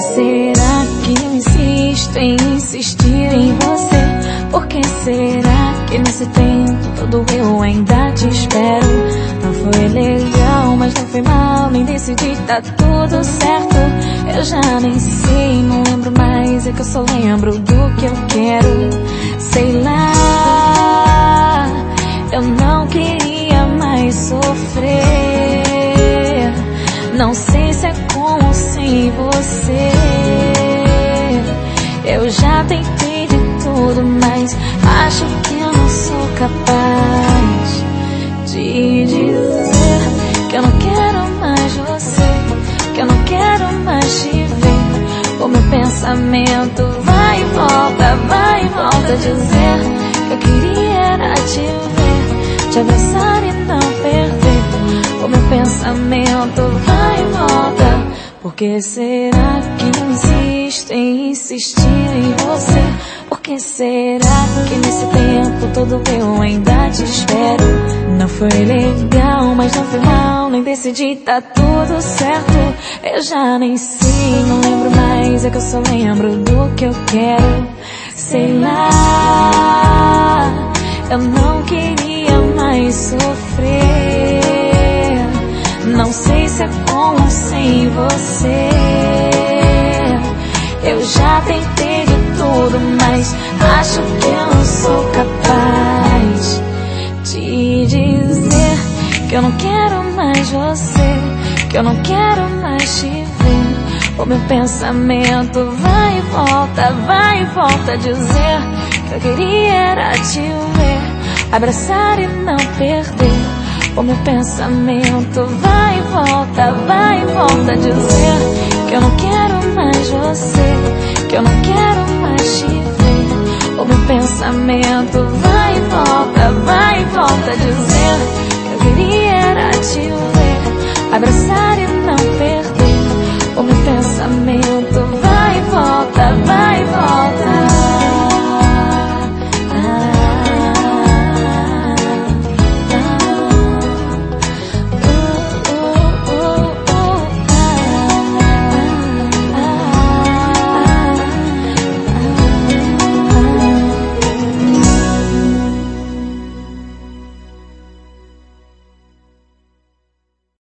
será que eu insisto em insistir em você? Por que será que nesse tempo todo eu ainda te espero? Não foi legal, mas não foi mal, nem decidi, tá tudo certo. Eu já nem sei, não lembro mais, é que eu só lembro do que eu quero. Sei lá, eu não queria mais sofrer. Não sei se é com ou sem você. Eu já tentei de tudo, mas acho que eu não sou capaz de dizer que eu não quero mais você, que eu não quero mais te ver. O meu pensamento vai e volta, vai e volta dizer que eu queria era te ver, te abraçar e não perder. O meu pensamento vai que será que insisto em insistir em você? Por que será que nesse tempo todo eu ainda te espero? Não foi legal, mas não foi mal, nem decidi, tá tudo certo. Eu já nem sei, não lembro mais, é que eu só lembro do que eu quero. Sei lá, eu não queria mais sofrer. Não sei se é com ou sem você. Eu já tentei de tudo, mas acho que eu não sou capaz de dizer que eu não quero mais você, que eu não quero mais te ver. O meu pensamento vai e volta, vai e volta dizer que eu queria era te ver, abraçar e não perder. O meu pensamento vai e volta, vai e volta dizer que eu não quero mais você, que eu não quero mais te ver. O meu pensamento vai e volta, vai e volta dizer que eu queria era te ver, abraçar